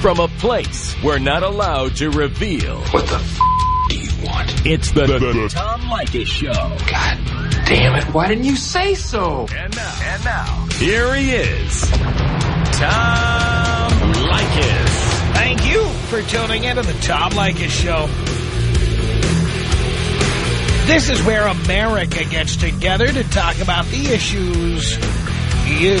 from a place we're not allowed to reveal. What the f*** do you want? It's the, the, the Tom Leykis Show. God damn it, why didn't you say so? And now, and now, here he is, Tom Leykis. Thank you for tuning in to the Tom Leykis Show. This is where America gets together to talk about the issues you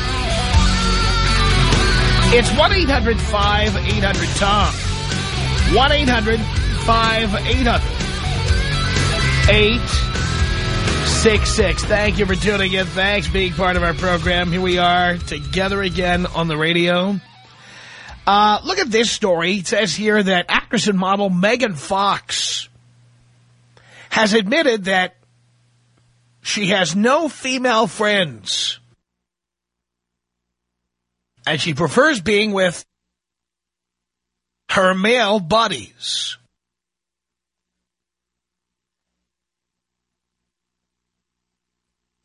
It's 1-800-5800-TOM. 1-800-5800-866. Thank you for tuning in. Thanks being part of our program. Here we are together again on the radio. Uh, look at this story. It says here that actress and model Megan Fox has admitted that she has no female friends. And she prefers being with her male buddies.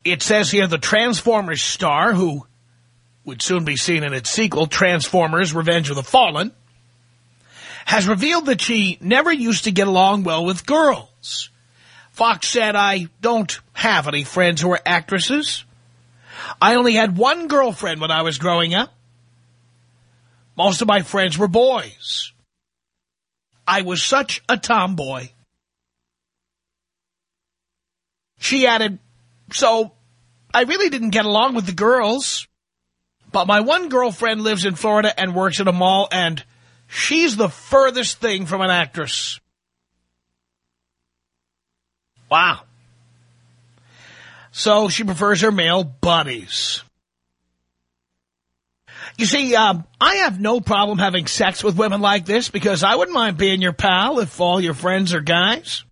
It says here the Transformers star, who would soon be seen in its sequel, Transformers Revenge of the Fallen, has revealed that she never used to get along well with girls. Fox said, I don't have any friends who are actresses. I only had one girlfriend when I was growing up. Most of my friends were boys. I was such a tomboy. She added, so I really didn't get along with the girls. But my one girlfriend lives in Florida and works at a mall, and she's the furthest thing from an actress. Wow. So she prefers her male buddies. You see, um, I have no problem having sex with women like this because I wouldn't mind being your pal if all your friends are guys.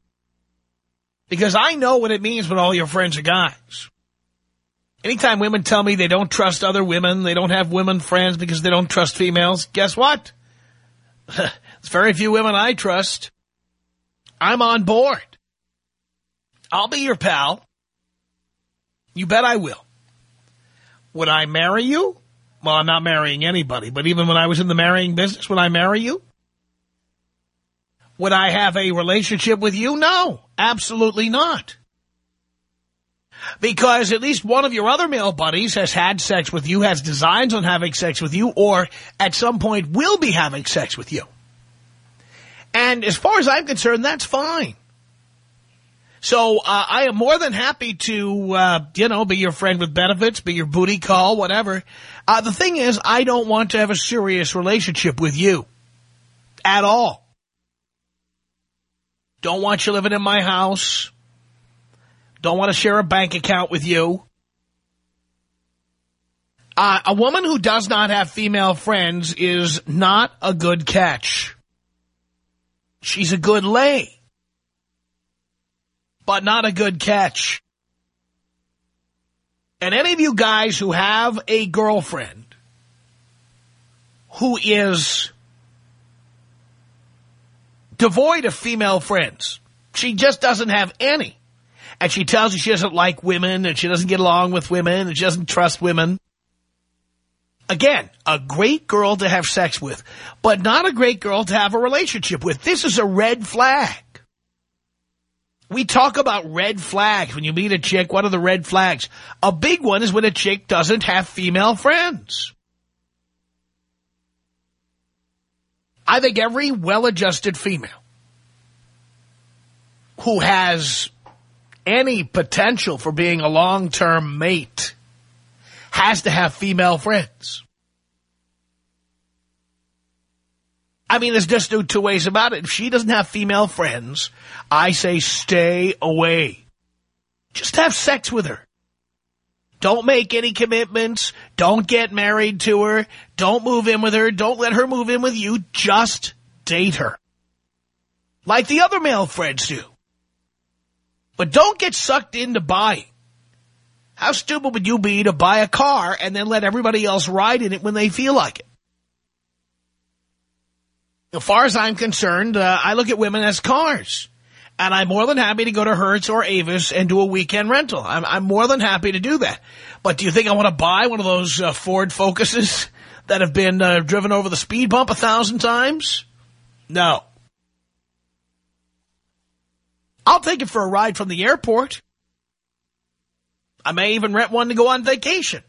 Because I know what it means when all your friends are guys. Anytime women tell me they don't trust other women, they don't have women friends because they don't trust females, guess what? There's very few women I trust. I'm on board. I'll be your pal. You bet I will. Would I marry you? Well, I'm not marrying anybody, but even when I was in the marrying business, would I marry you? Would I have a relationship with you? No, absolutely not. Because at least one of your other male buddies has had sex with you, has designs on having sex with you, or at some point will be having sex with you. And as far as I'm concerned, that's fine. So uh, I am more than happy to, uh, you know, be your friend with benefits, be your booty call, whatever. Uh, the thing is, I don't want to have a serious relationship with you at all. Don't want you living in my house. Don't want to share a bank account with you. Uh, a woman who does not have female friends is not a good catch. She's a good lay, but not a good catch. And any of you guys who have a girlfriend who is devoid of female friends, she just doesn't have any, and she tells you she doesn't like women and she doesn't get along with women and she doesn't trust women, again, a great girl to have sex with, but not a great girl to have a relationship with. This is a red flag. We talk about red flags. When you meet a chick, what are the red flags? A big one is when a chick doesn't have female friends. I think every well-adjusted female who has any potential for being a long-term mate has to have female friends. I mean, there's just no two ways about it. If she doesn't have female friends, I say stay away. Just have sex with her. Don't make any commitments. Don't get married to her. Don't move in with her. Don't let her move in with you. Just date her. Like the other male friends do. But don't get sucked into buying. How stupid would you be to buy a car and then let everybody else ride in it when they feel like it? As far as I'm concerned, uh, I look at women as cars. And I'm more than happy to go to Hertz or Avis and do a weekend rental. I'm, I'm more than happy to do that. But do you think I want to buy one of those uh, Ford Focuses that have been uh, driven over the speed bump a thousand times? No. I'll take it for a ride from the airport. I may even rent one to go on vacation.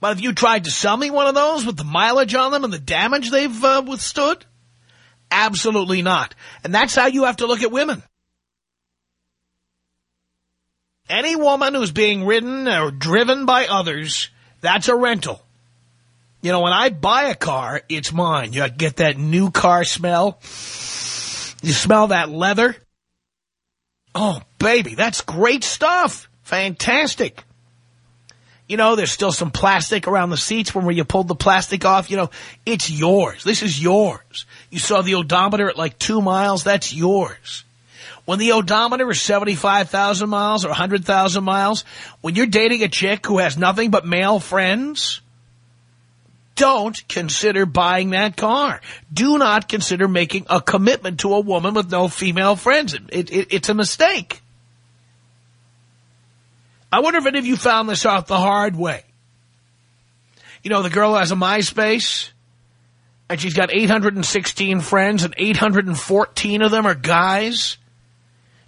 But if you tried to sell me one of those with the mileage on them and the damage they've uh, withstood, absolutely not. And that's how you have to look at women. Any woman who's being ridden or driven by others, that's a rental. You know, when I buy a car, it's mine. You get that new car smell. You smell that leather. Oh, baby, that's great stuff. Fantastic. You know, there's still some plastic around the seats when where you pulled the plastic off. You know, it's yours. This is yours. You saw the odometer at like two miles. That's yours. When the odometer is 75,000 miles or 100,000 miles, when you're dating a chick who has nothing but male friends, don't consider buying that car. Do not consider making a commitment to a woman with no female friends. It, it, it's a mistake. I wonder if any of you found this out the hard way. You know, the girl has a MySpace, and she's got 816 friends, and 814 of them are guys,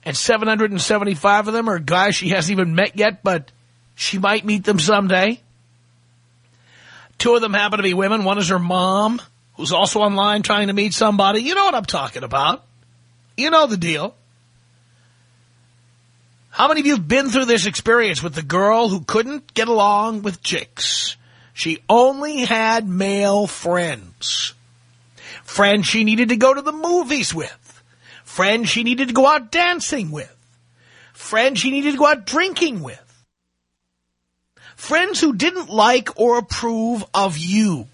and 775 of them are guys she hasn't even met yet, but she might meet them someday. Two of them happen to be women. One is her mom, who's also online trying to meet somebody. You know what I'm talking about. You know the deal. How many of you have been through this experience with the girl who couldn't get along with chicks? She only had male friends. Friends she needed to go to the movies with. Friends she needed to go out dancing with. Friends she needed to go out drinking with. Friends who didn't like or approve of you.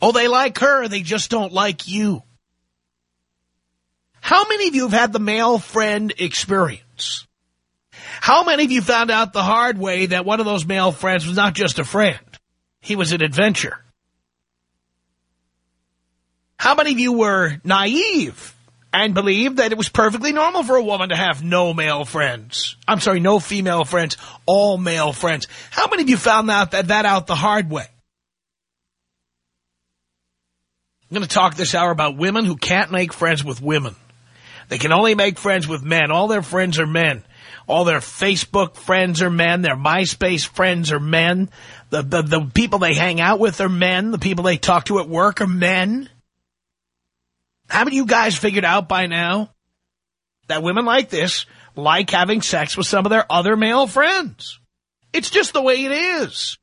Oh, they like her, they just don't like you. How many of you have had the male friend experience? How many of you found out the hard way that one of those male friends was not just a friend? He was an adventure. How many of you were naive and believed that it was perfectly normal for a woman to have no male friends? I'm sorry, no female friends, all male friends. How many of you found out that, that out the hard way? I'm going to talk this hour about women who can't make friends with women. They can only make friends with men. All their friends are men. All their Facebook friends are men. Their MySpace friends are men. The, the, the people they hang out with are men. The people they talk to at work are men. Haven't you guys figured out by now that women like this like having sex with some of their other male friends? It's just the way it is.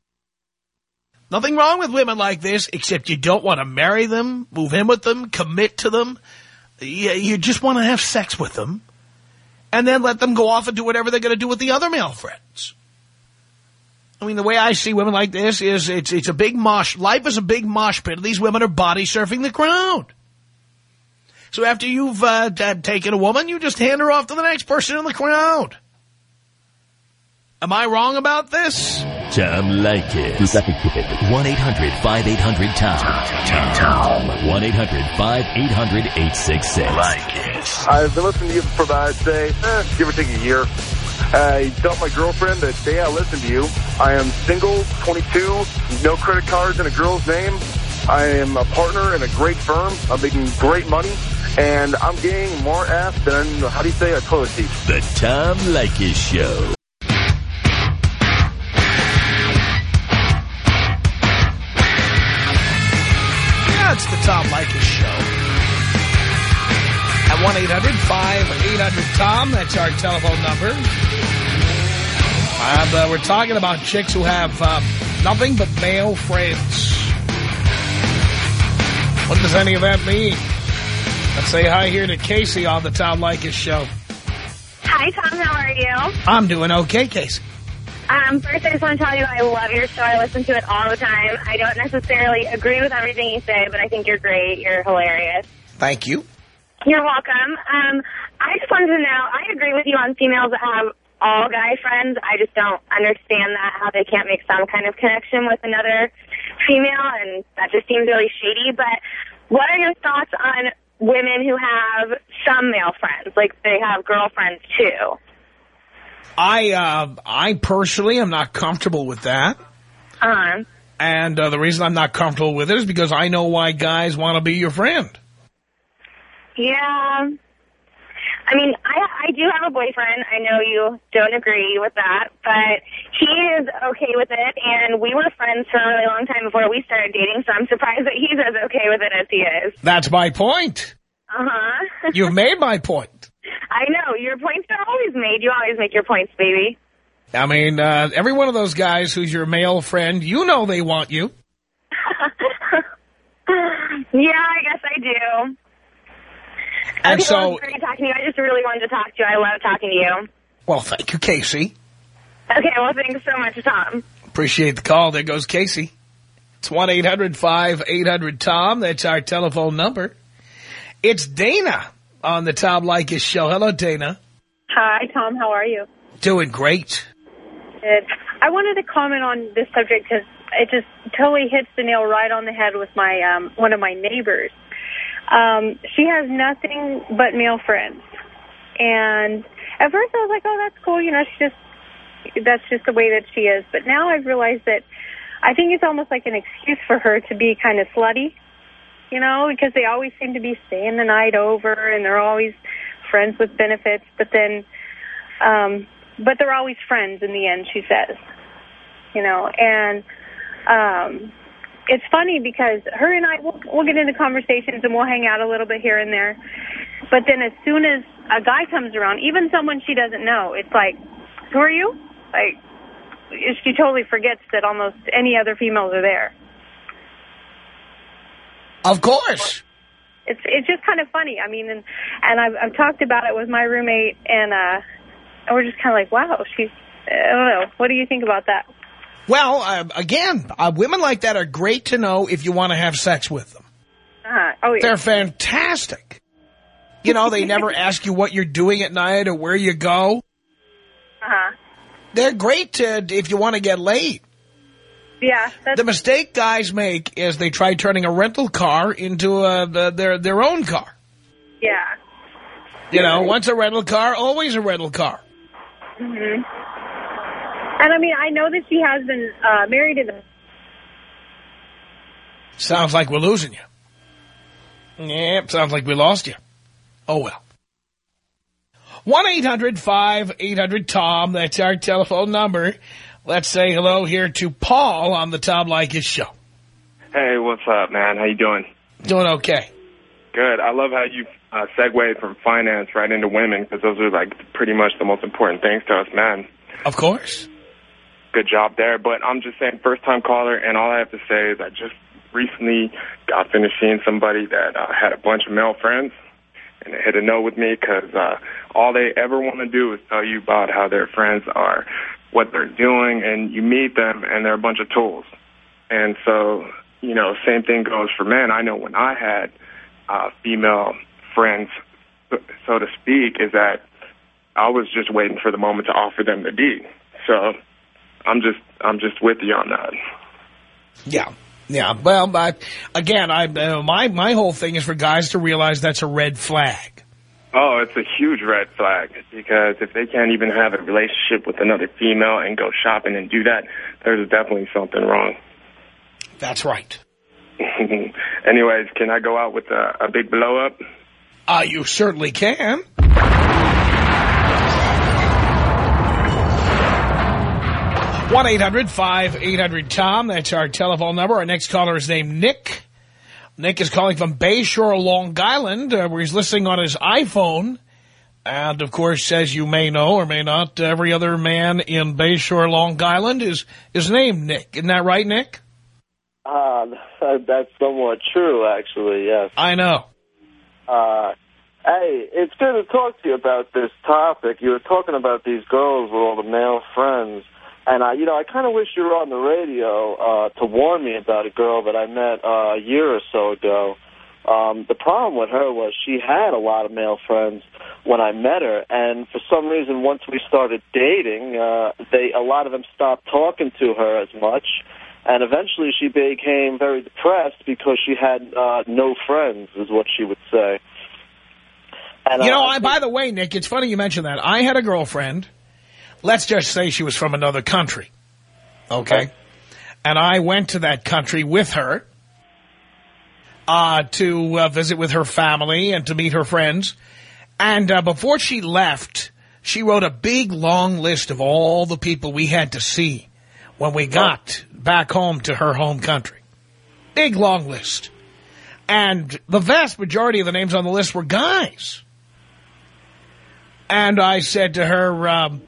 Nothing wrong with women like this, except you don't want to marry them, move in with them, commit to them. You, you just want to have sex with them and then let them go off and do whatever they're going to do with the other male friends. I mean, the way I see women like this is it's it's a big mosh. Life is a big mosh pit. These women are body surfing the crowd. So after you've uh, taken a woman, you just hand her off to the next person in the crowd. Am I wrong about this? Tom Leykis. 1-800-5800-TOM. Tom. 1-800-5800-866. Leykis. I've been listening to you for about, say, eh, give or take a year. I tell my girlfriend that day I listen to you, I am single, 22, no credit cards in a girl's name. I am a partner in a great firm. I'm making great money. And I'm getting more ass than, how do you say, a toilet seat. The Tom Leykis Show. It's the Tom Leykis Show. At 1-800-5800-TOM, that's our telephone number. And uh, we're talking about chicks who have uh, nothing but male friends. What does any of that mean? Let's say hi here to Casey on the Tom Leykis Show. Hi, Tom. How are you? I'm doing okay, Casey. Um, first, I just want to tell you I love your show. I listen to it all the time. I don't necessarily agree with everything you say, but I think you're great. You're hilarious. Thank you. You're welcome. Um, I just wanted to know, I agree with you on females that have all guy friends. I just don't understand that, how they can't make some kind of connection with another female, and that just seems really shady. But what are your thoughts on women who have some male friends, like they have girlfriends too? I, uh, I personally am not comfortable with that. Um, And uh, the reason I'm not comfortable with it is because I know why guys want to be your friend. yeah. I mean, I, I do have a boyfriend. I know you don't agree with that, but he is okay with it, and we were friends for a really long time before we started dating, so I'm surprised that he's as okay with it as he is. That's my point. Uh-huh. You've made my point. I know. Your points are always made. You always make your points, baby. I mean, uh, every one of those guys who's your male friend, you know they want you. yeah, I guess I do. And okay, so, it talking to you. I just really wanted to talk to you. I love talking to you. well, thank you, Casey. Okay, well, thanks so much, Tom. Appreciate the call. There goes Casey. It's 1-800-5800-TOM. That's our telephone number. It's Dana on the Tom Leykis show. Hello, Dana. Hi, Tom. How are you? Doing great. Good. I wanted to comment on this subject because it just totally hits the nail right on the head with my um, one of my neighbors. Um, she has nothing but male friends, and at first I was like, "Oh, that's cool," you know. She just that's just the way that she is. But now I've realized that I think it's almost like an excuse for her to be kind of slutty, you know, because they always seem to be staying the night over, and they're always friends with benefits. But then, um, but they're always friends in the end. She says, you know, and um, it's funny because her and I we'll, we'll get into conversations and we'll hang out a little bit here and there. But then as soon as a guy comes around, even someone she doesn't know, it's like, who are you? Like, she totally forgets that almost any other females are there. Of course. It's it's just kind of funny. I mean, and and I've I've talked about it with my roommate, and uh, and we're just kind of like, wow, she's. I don't know. What do you think about that? Well, uh, again, uh, women like that are great to know if you want to have sex with them. Uh-huh. Oh, yeah. They're fantastic. You know, they never ask you what you're doing at night or where you go. Uh-huh. They're great to, if you want to get laid. Yeah. The mistake guys make is they try turning a rental car into a, the, their their own car. yeah. You know, once a rental car, always a rental car. Mm -hmm. And I mean, I know that she has been uh, married in the Sounds like we're losing you. Yep, sounds like we lost you. Oh, well. 1-800-5800-TOM. That's our telephone number. Let's say hello here to Paul on the Tom Leykis show. Hey, what's up, man? How you doing? Doing okay. Good. I love how you uh, segued from finance right into women because those are like pretty much the most important things to us men. Of course. Good job there. But I'm just saying, first time caller, and all I have to say is I just recently got finished seeing somebody that uh, had a bunch of male friends, and they hit a note with me because uh, all they ever want to do is tell you about how their friends are, what they're doing, and you meet them, and they're a bunch of tools. And so, you know, same thing goes for men. I know when I had uh, female friends, so to speak, is that I was just waiting for the moment to offer them the D. So I'm just I'm just with you on that. Yeah. Yeah. Well, but again, I uh, my my whole thing is for guys to realize that's a red flag. Oh, it's a huge red flag because if they can't even have a relationship with another female and go shopping and do that, there's definitely something wrong. That's right. Anyways, can I go out with a, a big blow up? Uh, you certainly can. one 800 tom That's our telephone number. Our next caller is named Nick. Nick is calling from Bayshore, Long Island, uh, where he's listening on his iPhone. And, of course, as you may know or may not, every other man in Bayshore, Long Island is, is named Nick. Isn't that right, Nick? Uh, that's somewhat true, actually, yes. I know. Uh, hey, it's good to talk to you about this topic. You were talking about these girls with all the male friends. And, uh, you know, I kind of wish you were on the radio uh, to warn me about a girl that I met uh, a year or so ago. Um, the problem with her was she had a lot of male friends when I met her, and for some reason, once we started dating, uh, they a lot of them stopped talking to her as much, and eventually she became very depressed because she had uh, no friends, is what she would say. And, You uh, know, I I, by the way, Nick, it's funny you mentioned that. I had a girlfriend. Let's just say she was from another country. Okay? And I went to that country with her uh, to uh, visit with her family and to meet her friends. And uh, before she left, she wrote a big, long list of all the people we had to see when we got back home to her home country. Big, long list. And the vast majority of the names on the list were guys. And I said to her, um,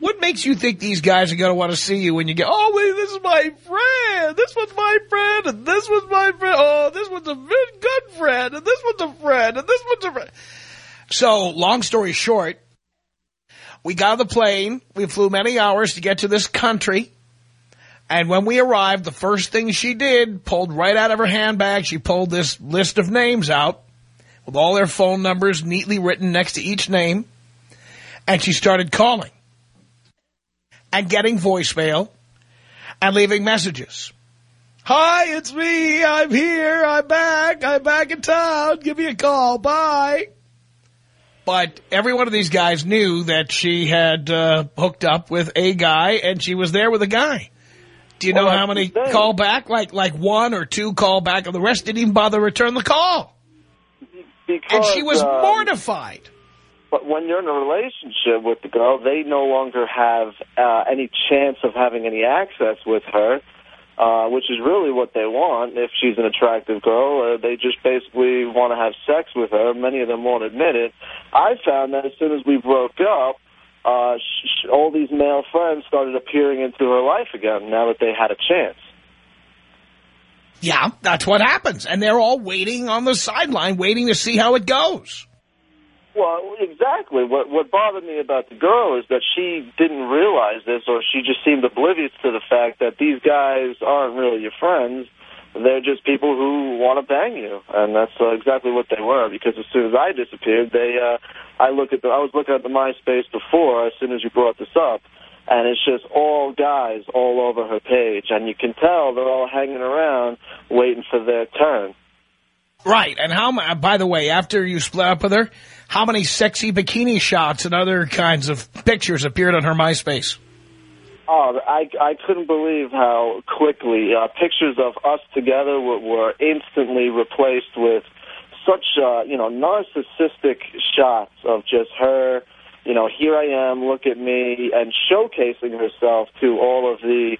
what makes you think these guys are going to want to see you when you get, oh, wait, this is my friend. This one's my friend, and this one's my friend. Oh, this one's a good friend, and this one's a friend, and this one's a friend. So, long story short, we got on the plane. We flew many hours to get to this country. And when we arrived, the first thing she did, pulled right out of her handbag, she pulled this list of names out with all their phone numbers neatly written next to each name. And she started calling and getting voicemail and leaving messages. Hi, it's me. I'm here. I'm back. I'm back in town. Give me a call. Bye. But every one of these guys knew that she had uh, hooked up with a guy and she was there with a guy. Do you know how many call back? Like like one or two call back, and the rest didn't even bother to return the call. because, And she was um, mortified. But when you're in a relationship with the girl, they no longer have uh, any chance of having any access with her, uh, which is really what they want. If she's an attractive girl, uh, they just basically want to have sex with her. Many of them won't admit it. I found that as soon as we broke up, uh, sh- all these male friends started appearing into her life again now that they had a chance. Yeah, that's what happens. And they're all waiting on the sideline, waiting to see how it goes. Well, exactly. What what bothered me about the girl is that she didn't realize this, or she just seemed oblivious to the fact that these guys aren't really your friends. They're just people who want to bang you, and that's uh, exactly what they were. Because as soon as I disappeared, they, uh, I look at the, I was looking at the MySpace before. As soon as you brought this up, and it's just all guys all over her page, and you can tell they're all hanging around waiting for their turn. Right. And how, mu- by the way, after you split up with her, how many sexy bikini shots and other kinds of pictures appeared on her MySpace? Oh, I, I couldn't believe how quickly uh, pictures of us together were, were instantly replaced with such, uh, you know, narcissistic shots of just her, you know, here I am, look at me, and showcasing herself to all of the,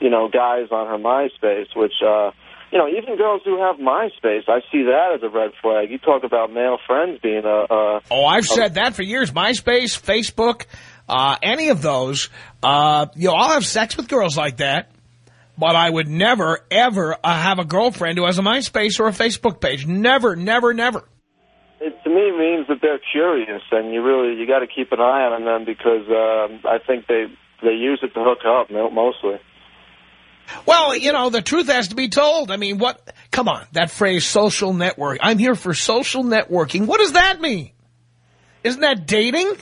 you know, guys on her MySpace, which, uh, you know, even girls who have MySpace, I see that as a red flag. You talk about male friends being a, a Oh, I've said that for years. MySpace, Facebook, uh, any of those. Uh, you know, I'll have sex with girls like that, but I would never, ever uh, have a girlfriend who has a MySpace or a Facebook page. Never, never, never. It to me means that they're curious, and you really you got to keep an eye on them because um, I think they they use it to hook up mostly. Well, you know, the truth has to be told. I mean, what? Come on, that phrase social network. I'm here for social networking. What does that mean? Isn't that dating?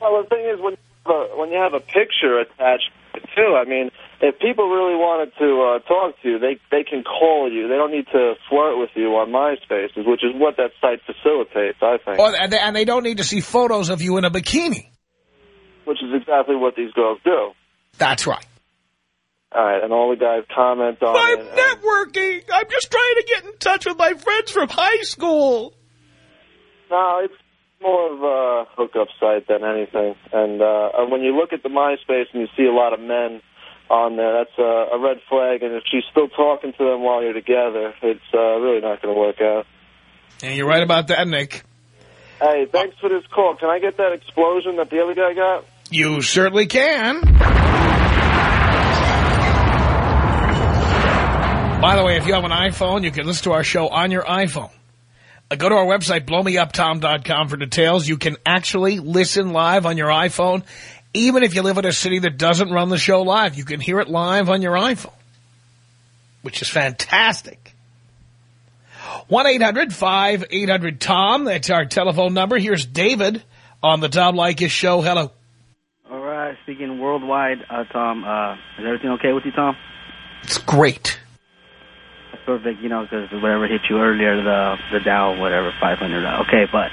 Well, the thing is, when you have a, when you have a picture attached to, it, I mean, if people really wanted to uh, talk to you, they they can call you. They don't need to flirt with you on MySpace, which is what that site facilitates. I think, Or, and, they, and they don't need to see photos of you in a bikini. which is exactly what these girls do. That's right. All right, and all the guys comment on I'm it. and- networking. I'm just trying to get in touch with my friends from high school. No, it's more of a hookup site than anything. And uh, and when you look at the MySpace and you see a lot of men on there, that's a, a red flag. And if she's still talking to them while you're together, it's uh, really not going to work out. And you're right about that, Nick. Hey, thanks for this call. Can I get that explosion that the other guy got? You certainly can. By the way, if you have an iPhone, you can listen to our show on your iPhone. Uh, go to our website, blowmeuptom.com for details. You can actually listen live on your iPhone Even if you live in a city that doesn't run the show live, you can hear it live on your iPhone, which is fantastic. 1-800-5800-TOM. That's our telephone number. Here's David on the Tom Leykis show. Hello. All right, speaking worldwide, uh, Tom, uh, is everything okay with you, Tom? It's great. Perfect, you know, because whatever hit you earlier, the the Dow, whatever, 500. uh, Okay, but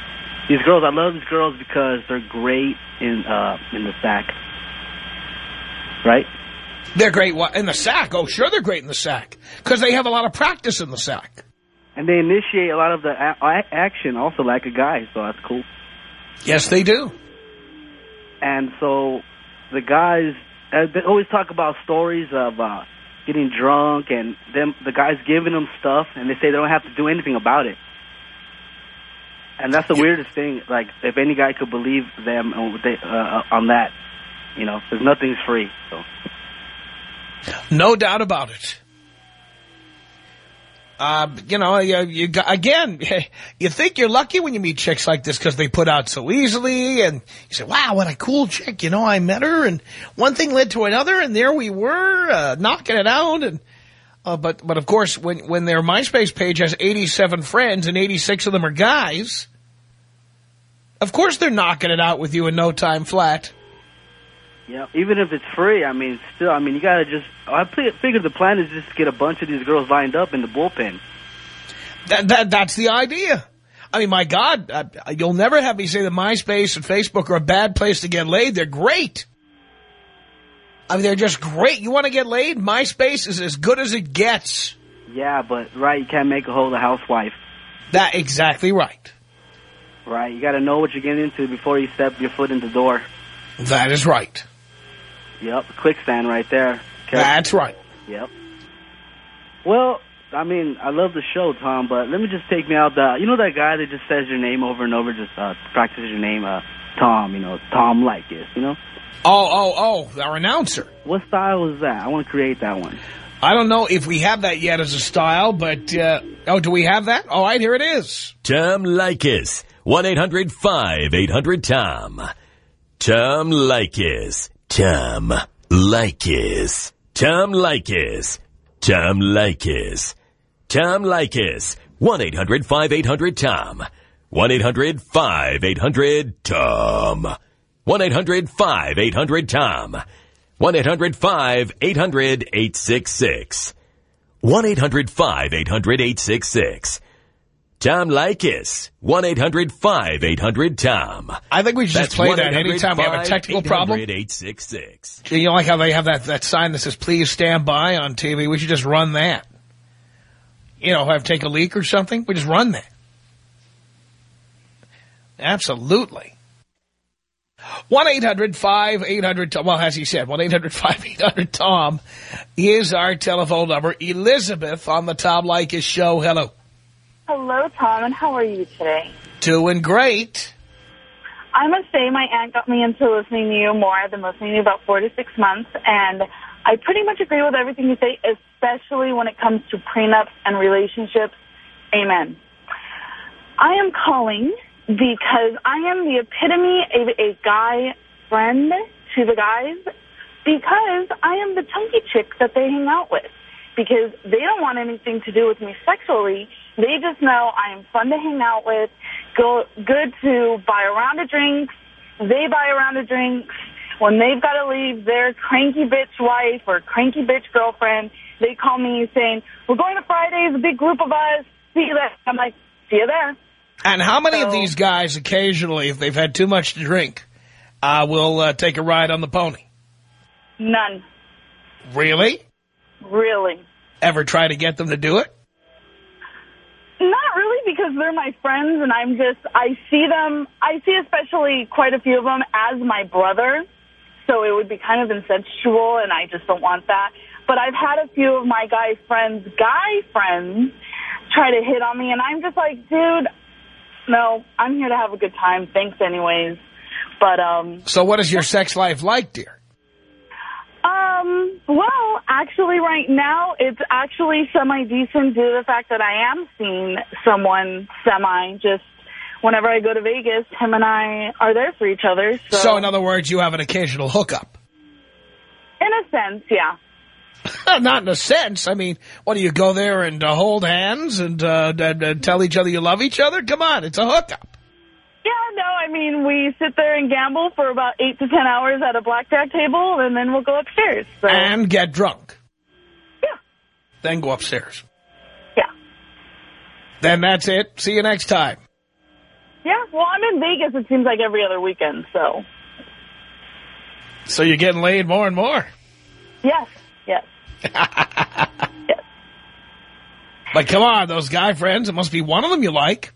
these girls, I love these girls because they're great in uh, in the sack, right? They're great in the sack. Oh, sure they're great in the sack. Because they have a lot of practice in the sack. And they initiate a lot of the action also like a guy, so that's cool. Yes, they do. And so the guys, uh, they always talk about stories of uh, getting drunk and them, the guys giving them stuff, and they say they don't have to do anything about it. And that's the weirdest thing. Like, if any guy could believe them on, they, uh, on that, you know, because nothing's free. So No doubt about it. Uh, you know, you, you again, you think you're lucky when you meet chicks like this because they put out so easily, and you say, "Wow, what a cool chick!" You know, I met her, and one thing led to another, and there we were uh, knocking it out. And uh, but but of course, when when their MySpace page has 87 friends and 86 of them are guys, of course they're knocking it out with you in no time flat. Yeah, even if it's free, I mean, still, I mean, you gotta just. I figure the plan is just to get a bunch of these girls lined up in the bullpen. That, that that's the idea. I mean, my God, uh, you'll never have me say that MySpace and Facebook are a bad place to get laid. They're great. I mean, they're just great. You want to get laid? MySpace is as good as it gets. Yeah, but right, you can't make a whole the housewife. That exactly right. Right, you got to know what you're getting into before you step your foot in the door. That is right. Yep, quicksand right there. Okay. That's right. Yep. Well, I mean, I love the show, Tom, but let me just take me out the. You know that guy that just says your name over and over, just uh, practices your name, uh, Tom. You know, Tom Leykis. You know, Oh, oh, oh, our announcer. what style is that? I want to create that one. I don't know if we have that yet as a style, but, uh, oh, do we have that? All right, here it is. Tom Leykis. 1-800-5800-TOM. Tom Leykis. Tom Leykis. Tom Leykis. Tom Leykis. Tom Leykis. 1-800-5800-TOM. 1-800-5800-TOM. 1-800-5800-TOM. 1-800-5800-866. 1-800-5800-866. Tom Leykis. 1-800-5800-TOM. I think we should just play that anytime we have a technical problem. 866 You know, like how they have that, that sign that says, please stand by on TV. We should just run that. You know, have take a leak or something. We just run that. Absolutely. 1-800-5800-TOM. Well, as he said, 1-800-5800-TOM is our telephone number. Elizabeth on the Tom Leykis show. Hello. Hello, Tom, and how are you today? Doing great. I must say my aunt got me into listening to you more. I've been listening to you about four to six months, and I pretty much agree with everything you say, especially when it comes to prenups and relationships. Amen. I am calling because I am the epitome of a guy friend to the guys because I am the chunky chick that they hang out with. Because they don't want anything to do with me sexually. They just know I am fun to hang out with, go, good to buy a round of drinks. They buy a round of drinks. When they've got to leave their cranky bitch wife or cranky bitch girlfriend, they call me saying, we're going to Fridays, a big group of us. See you there. I'm like, see you there. And how many of these guys occasionally, if they've had too much to drink, uh, will uh, take a ride on the pony? None. Really? Really. Ever try to get them to do it? Not really because they're my friends and I'm just, I see them, I see especially quite a few of them as my brother. So it would be kind of incestual and I just don't want that. But I've had a few of my guy friends, guy friends, try to hit on me and I'm just like, dude, no, I'm here to have a good time. Thanks anyways. But, um, So what is your sex life like, dear? Well, actually right now it's actually semi-decent due to the fact that I am seeing someone semi just whenever I go to Vegas, him and I are there for each other. So, So, in other words, you have an occasional hookup. in a sense, yeah. Not in a sense. I mean, what, do you go there and uh, hold hands and, uh, and, and tell each other you love each other? Come on, it's a hookup. No, I mean, we sit there and gamble for about eight to ten hours at a blackjack table, and then we'll go upstairs. So, And get drunk. Yeah. Then go upstairs. Yeah. Then that's it. See you next time. yeah, well, I'm in Vegas, it seems like every other weekend, so, So you're getting laid more and more. Yes, yes, yes. But come on, those guy friends, it must be one of them you like.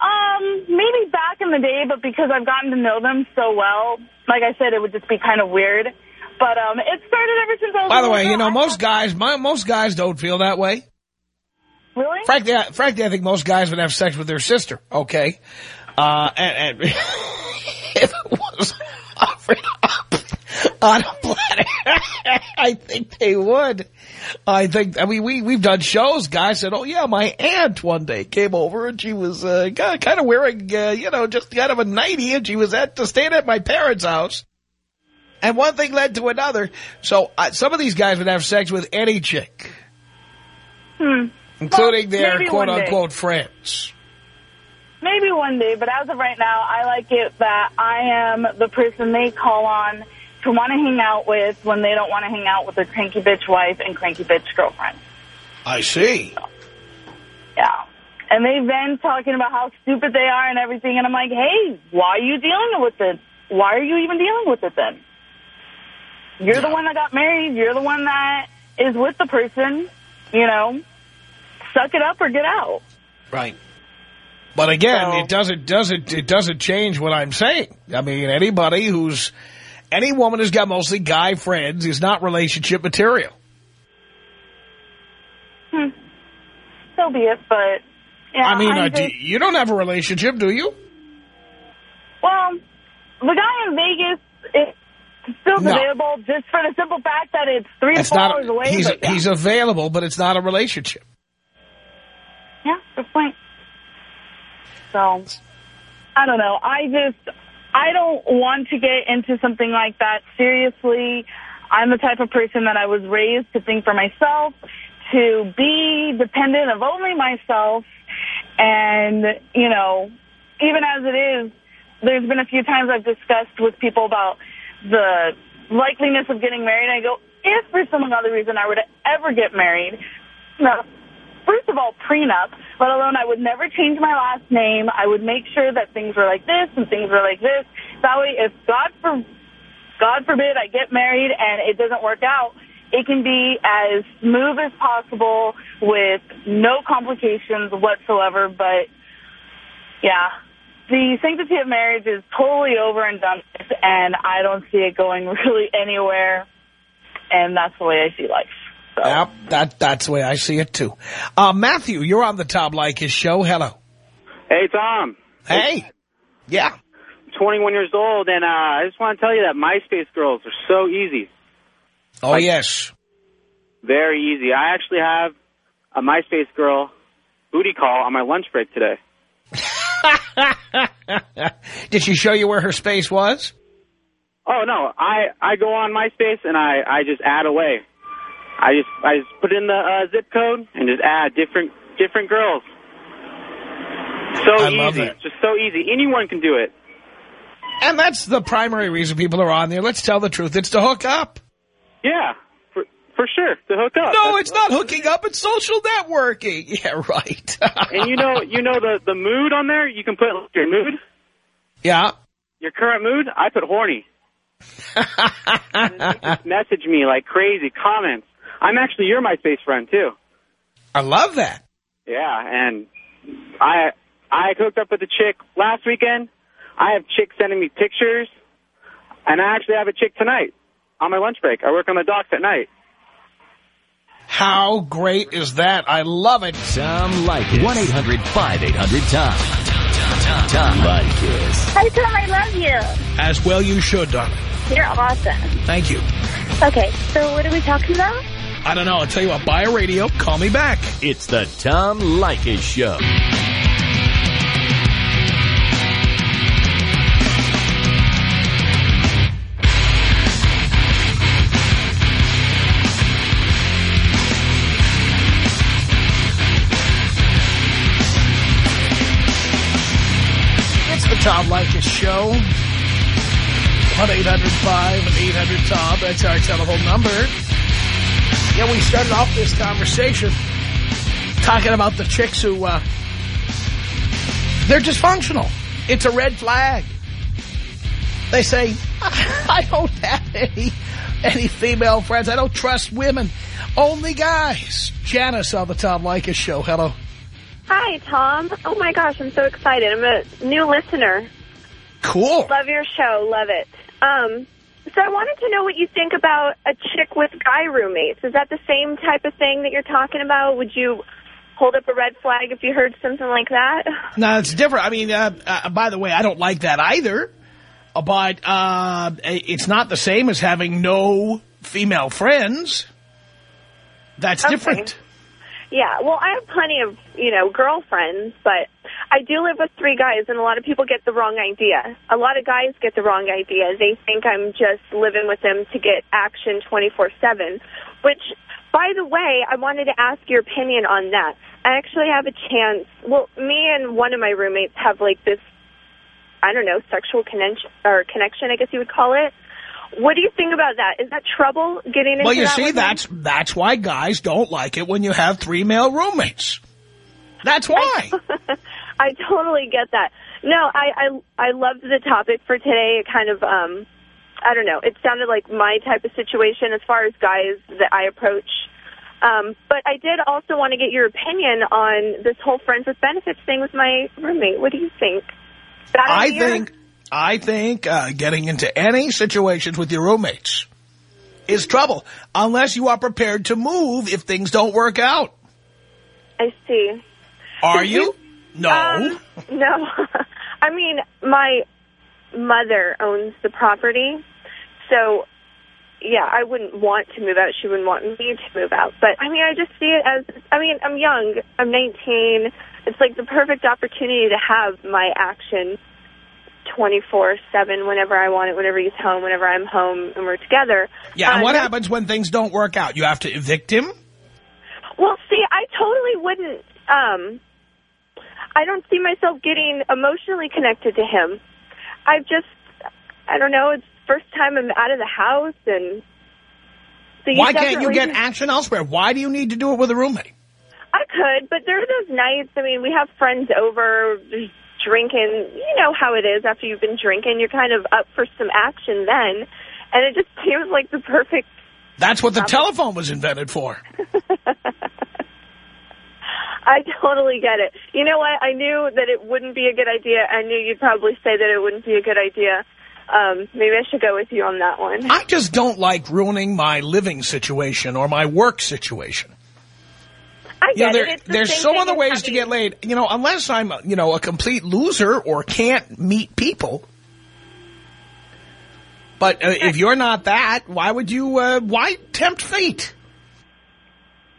Um, maybe back in the day, but because I've gotten to know them so well, like I said, it would just be kind of weird. But um, it started ever since I was. By the way, you know, most guys, my, most guys don't feel that way. Really? Frankly, I, frankly, I think most guys would have sex with their sister. Okay, uh, and, and if it was offered up on a platter, I think they would. I think. I mean, we we've done shows. Guys said, "Oh yeah, my aunt one day came over and she was uh, kind of wearing, uh, you know, just kind of a nightie, and she was at to staying at my parents' house." And one thing led to another. So uh, some of these guys would have sex with any chick, Hmm. including Well, their maybe one day. quote-unquote friends. Maybe one day, but as of right now, I like it that I am the person they call on to want to hang out with when they don't want to hang out with their cranky bitch wife and cranky bitch girlfriend. I see. Yeah. And they've been talking about how stupid they are and everything, and I'm like, hey, why are you dealing with it? Why are you even dealing with it then? You're the one that got married. You're the one that is with the person. You know, suck it up or get out. Right. But again, So- it doesn't doesn't it doesn't change what I'm saying. I mean, anybody who's any woman who's got mostly guy friends is not relationship material. Hmm. So be it, but yeah, I mean, uh, do, you don't have a relationship, do you? Well, the guy in Vegas is still No. available just for the simple fact that it's three It's or four hours away. He's but yeah. he's available, but it's not a relationship. yeah, good point. So, I don't know. I just, I don't want to get into something like that seriously. I'm the type of person that I was raised to think for myself, to be dependent of only myself, and, you know, even as it is, there's been a few times I've discussed with people about the likeliness of getting married. I go, if for some other reason I were to ever get married, no, first of all, prenup, let alone I would never change my last name. I would make sure that things were like this and things were like this. That way, if God for God forbid I get married and it doesn't work out, it can be as smooth as possible with no complications whatsoever. But yeah, the sanctity of marriage is totally over and done with, and I don't see it going really anywhere. And that's the way I see life. Yep, that that's the way I see it too. Uh, Matthew, you're on the Tom Leykis show. Hello. Hey, Tom. Hey. Yeah. 21 years old, and uh, I just want to tell you that MySpace girls are so easy. Oh yes. Very easy. I actually have a MySpace girl booty call on my lunch break today. Did she show you where her space was? Oh no, I I go on MySpace and I I just add away. I just I just put in the uh, zip code and just add different different girls. So I easy, just so easy. Anyone can do it. And that's the primary reason people are on there. Let's tell the truth. It's to hook up. Yeah, for for sure to hook up. No, That's- it's not hooking up. It's social networking. Yeah, right. and you know you know the the mood on there. You can put your mood, yeah. your current mood. I put horny. And then they just message me like crazy comments. I'm actually your MySpace friend too. I love that. Yeah, and I I hooked up with a chick last weekend. I have chicks sending me pictures, and I actually have a chick tonight on my lunch break. I work on the docks at night. How great is that? I love it. Tom Leykis. 1-800-5800-TOM. Tom Leykis. Hi, Tom. I love you. As well you should, darling. You're awesome. Thank you. Okay, so what are we talking about? I don't know. I'll tell you what. Buy a radio. Call me back. It's the Tom Leykis Show. Tom Leykis Show. 1-800-5800-TOM. That's our telephone number. Yeah, we started off this conversation talking about the chicks who, uh, they're dysfunctional. It's a red flag. They say, I don't have any, any female friends. I don't trust women. Only guys. Janice on the Tom Leykis Show. Hello. Hi, Tom. Oh, my gosh, I'm so excited. I'm a new listener. Cool. Love your show. Love it. Um, so I wanted to know what you think about a chick with guy roommates. Is that the same type of thing that you're talking about? Would you hold up a red flag if you heard something like that? No, it's different. I mean, uh, uh, by the way, I don't like that either. Uh, But uh, it's not the same as having no female friends. That's Okay. different. Yeah, well, I have plenty of, you know, girlfriends, but I do live with three guys, and a lot of people get the wrong idea. A lot of guys get the wrong idea. They think I'm just living with them to get action 24-7, which, by the way, I wanted to ask your opinion on that. I actually have a chance. Well, me and one of my roommates have, like, this, I don't know, sexual connection, or connection, I guess you would call it. What do you think about that? Is that trouble getting into Well, you that see, that's that's why guys don't like it when you have three male roommates. That's why. I totally get that. No, I, I I loved the topic for today. It kind of um I don't know. It sounded like my type of situation as far as guys that I approach. Um, but I did also want to get your opinion on this whole friends with benefits thing with my roommate. What do you think? I think I think uh, getting into any situations with your roommates is trouble unless you are prepared to move if things don't work out. I see. Are you? No. Um, no. I mean, my mother owns the property, so yeah, I wouldn't want to move out. She wouldn't want me to move out. But I mean, I just see it as I mean, I'm young. I'm 19. It's like the perfect opportunity to have my action 24/7 whenever I want it, whenever he's home, whenever I'm home and we're together. yeah, and Uh, what no- happens when things don't work out? You have to evict him? Well, see, I totally wouldn't. Um, I don't see myself getting emotionally connected to him. I've just, I don't know. It's the first time I'm out of the house, and so Why can't you get action elsewhere? Why do you need to do it with a roommate? I could, but there are those nights. I mean, we have friends over, there's drinking. You know how it is after you've been drinking. You're kind of up for some action then, and it just seems like the perfect That's what the telephone was invented for. I totally get it. You know what? I knew that it wouldn't be a good idea. I knew you'd probably say that it wouldn't be a good idea. Um, maybe I should go with you on that one. I just don't like ruining my living situation or my work situation. I You know, it. The there's so other ways to get laid. You know, unless I'm, you know, a complete loser or can't meet people. But uh, if you're not that, why would you, uh, why tempt fate?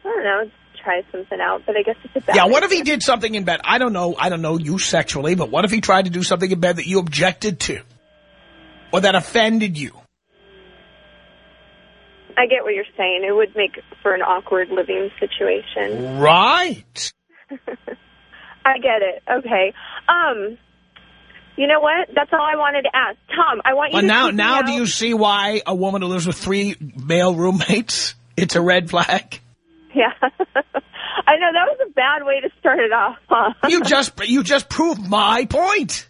I don't know. Try something out, but I guess it's a bad Yeah, what if he did something in bed? I don't know. I don't know you sexually, but what if he tried to do something in bed that you objected to? Or that offended you? I get what you're saying. It would make for an awkward living situation. Right. I get it. Okay. Um, you know what? That's all I wanted to ask. Tom, I want you Well, to now, now do you see why a woman who lives with three male roommates, it's a red flag? Yeah. I know that was a bad way to start it off, huh? You just, you just proved my point.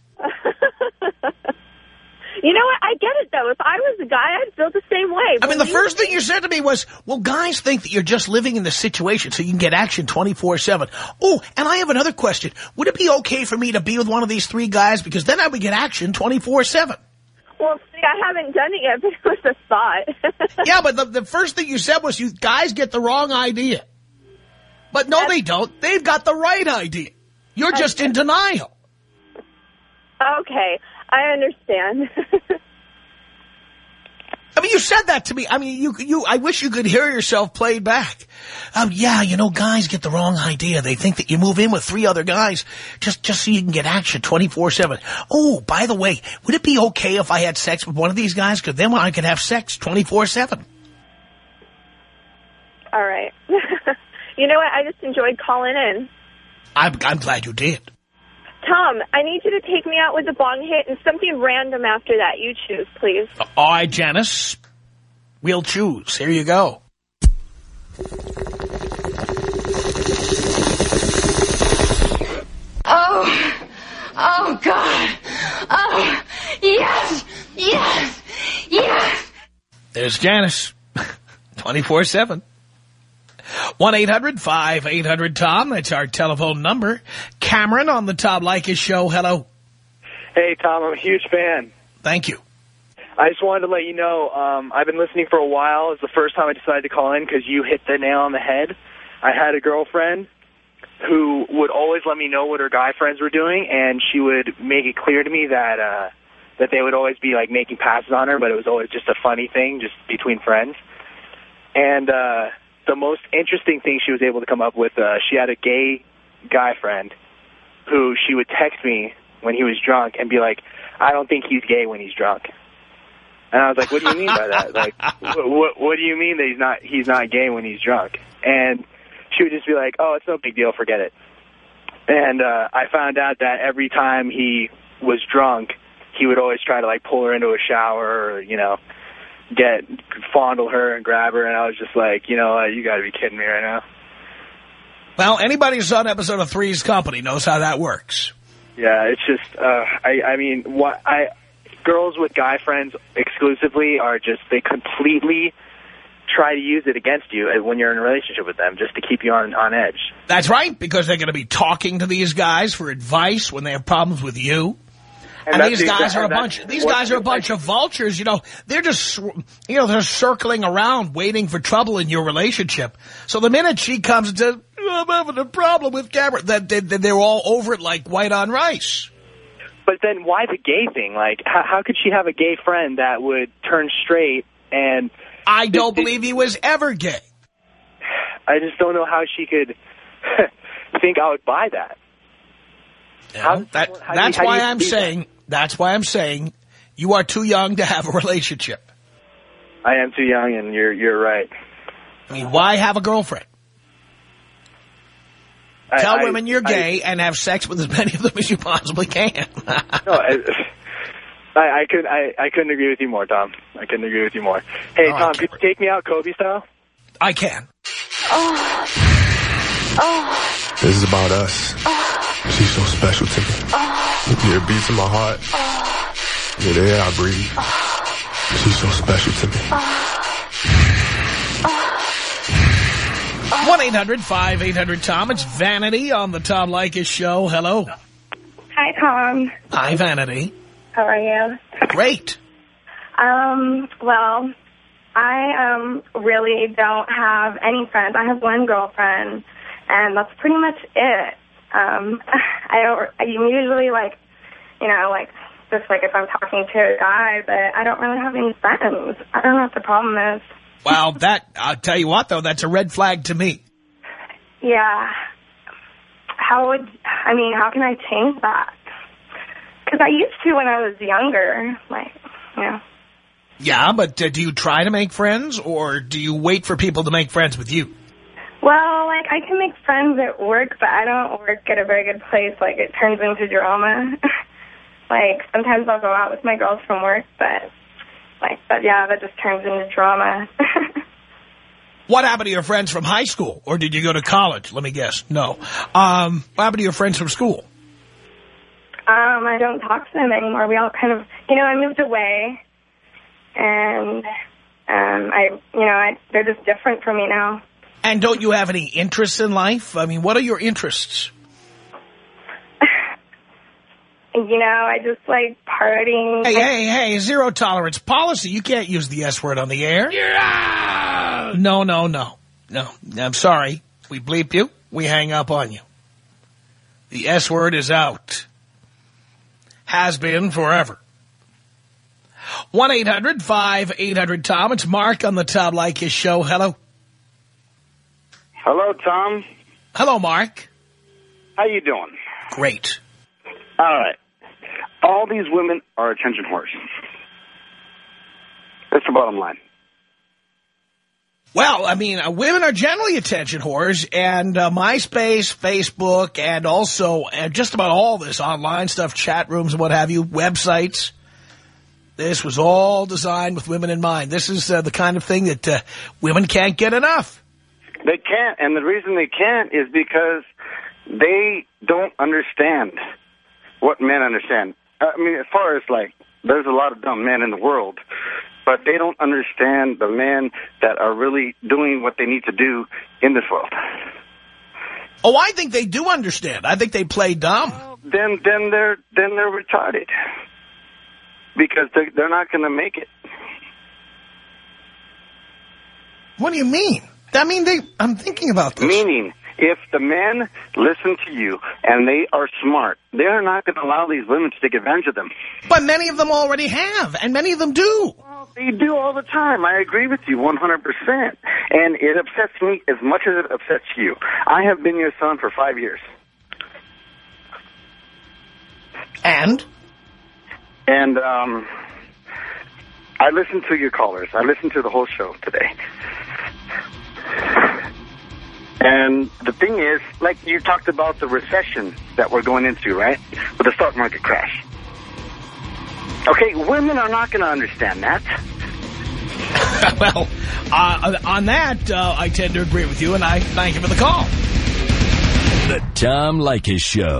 You know what? I get it, though. If I was a guy, I'd feel the same way. I mean, the first thing you said to me was, well, guys think that you're just living in the situation so you can get action 24-7. Oh, and I have another question. Would it be okay for me to be with one of these three guys? Because then I would get action 24-7. Well, see, I haven't done it yet, but it was a thought. Yeah, but the, the first thing you said was you guys get the wrong idea. But no, they don't. They've got the right idea. You're just in denial. okay, I understand. I mean, you said that to me. I mean, you, you, I wish you could hear yourself played back. Um, yeah, you know, guys get the wrong idea. They think that you move in with three other guys just, just so you can get action 24-7. Oh, by the way, would it be okay if I had sex with one of these guys? Because then I could have sex 24-7. All right. you know what? I just enjoyed calling in. I'm, I'm glad you did. Tom, I need you to take me out with a bong hit and something random after that. You choose, please. All right, Janice. We'll choose. Here you go. Oh, oh God. Oh, yes, yes, yes. There's Janice. 24-7. 1-800-5800-TOM. That's our telephone number. Cameron on the Tom Leykis show. Hello. Hey, Tom, I'm a huge fan. Thank you. I just wanted to let you know, um, I've been listening for a while. It's the first time I decided to call in because you hit the nail on the head. I had a girlfriend who would always let me know what her guy friends were doing, and she would make it clear to me that uh, that they would always be like making passes on her, but it was always just a funny thing, just between friends. And uh, the most interesting thing she was able to come up with, uh, she had a gay guy friend who she would text me when he was drunk and be like, "I don't think he's gay when he's drunk." And I was like, "What do you mean by that? Like, what, what, what do you mean that he's not he's not gay when he's drunk?" And she would just be like, "Oh, it's no big deal, forget it." And uh, I found out that every time he was drunk, he would always try to like pull her into a shower, or you know, get fondle her and grab her. And I was just like, you know, uh, you got to be kidding me right now. Well, anybody who's on episode of Three's Company knows how that works. Yeah, it's just, uh, I, I mean, what I, girls with guy friends exclusively are just, they completely try to use it against you when you're in a relationship with them just to keep you on, on edge. That's right, because they're going to be talking to these guys for advice when they have problems with you. And And, these guys are a bunch. These guys are a bunch of vultures. You know, they're just, you know, they're circling around, waiting for trouble in your relationship. So the minute she comes and says, "I'm having a problem with Cameron," that they, they're all over it like white on rice. But then why the gay thing? Like, how, how could she have a gay friend that would turn straight and... I don't believe he was ever gay. I just don't know how she could think I would buy that. How- That, how that's how why you I'm saying that? Saying. That's why I'm saying you are too young to have a relationship. I am too young, and you're you're right. I mean, why have a girlfriend? I- Tell I- women you're I- gay and have sex with as many of them as you possibly can. No, I, I, I could I, I couldn't agree with you more, Tom. I couldn't agree with you more. Hey, All right, Tom, could you take me out Kobe style? I can. Oh, oh, This is about us. Oh. She's so special to me. oh, You're a beat my heart. You're the air I breathe. She's so special to me. One eight hundred five eight hundred Tom. It's Vanity on the Tom Leykis show. Hello. Hi, Tom. Hi, Vanity. How are you? Great. Um, well, I um really don't have any friends. I have one girlfriend, and that's pretty much it. Um, I don't. I'm usually like, you know, like just like if I'm talking to a guy, but I don't really have any friends. I don't know what the problem is. Well, that I'll tell you what though, that's a red flag to me. Yeah. How would I mean? How can I change that? Because I used to when I was younger. Like, you know. Yeah, but uh, do you try to make friends or do you wait for people to make friends with you? Well, like I can make friends at work, but I don't work at a very good place. Like it turns into drama. like sometimes I'll go out with my girls from work, but like, but yeah, that just turns into drama. What happened to your friends from high school? Or did you go to college? Let me guess. No. Um, what happened to your friends from school? um, I don't talk to them anymore. We all kind of, you know, I moved away, and um, I, you know, I, they're just different from me now. And don't you have any interests in life? I mean, what are your interests? You know, I just like partying. Hey, hey, hey, zero tolerance policy. You can't use the S word on the air. Yeah! No, no, no. No, I'm sorry. We bleep you. We hang up on you. The S word is out. Has been forever. 1-800-5800-TOM. It's Mark on the Tom Leykis show. Hello. Hello, Tom. Hello, Mark. How you doing? Great. All right. All these women are attention whores. That's the bottom line. Well, I mean, uh, women are generally attention whores, and uh, MySpace, Facebook, and also uh, just about all this online stuff, chat rooms and what have you, websites. This was all designed with women in mind. This is uh, the kind of thing that uh, women can't get enough. They can't, and the reason they can't is because they don't understand what men understand. Uh, I mean, as far as like, there's a lot of dumb men in the world, but they don't understand the men that are really doing what they need to do in this world. Oh, I think they do understand. I think they play dumb. Then, then they're then they're retarded because they're, they're not going to make it. What do you mean? I mean, they. I'm thinking about this. Meaning, if the men listen to you and they are smart, they are not going to allow these women to take advantage of them. But many of them already have, and many of them do. Well, They do all the time. I agree with you 100%. And it upsets me as much as it upsets you. I have been your son for five years. And? And um, I listened to your callers. I listened to the whole show today. And the thing is, like you talked about the recession that we're going into, right? With the stock market crash. Okay, women are not going to understand that. well, uh, on that, uh, I tend to agree with you, and I thank you for the call. The Tom Leykis Show.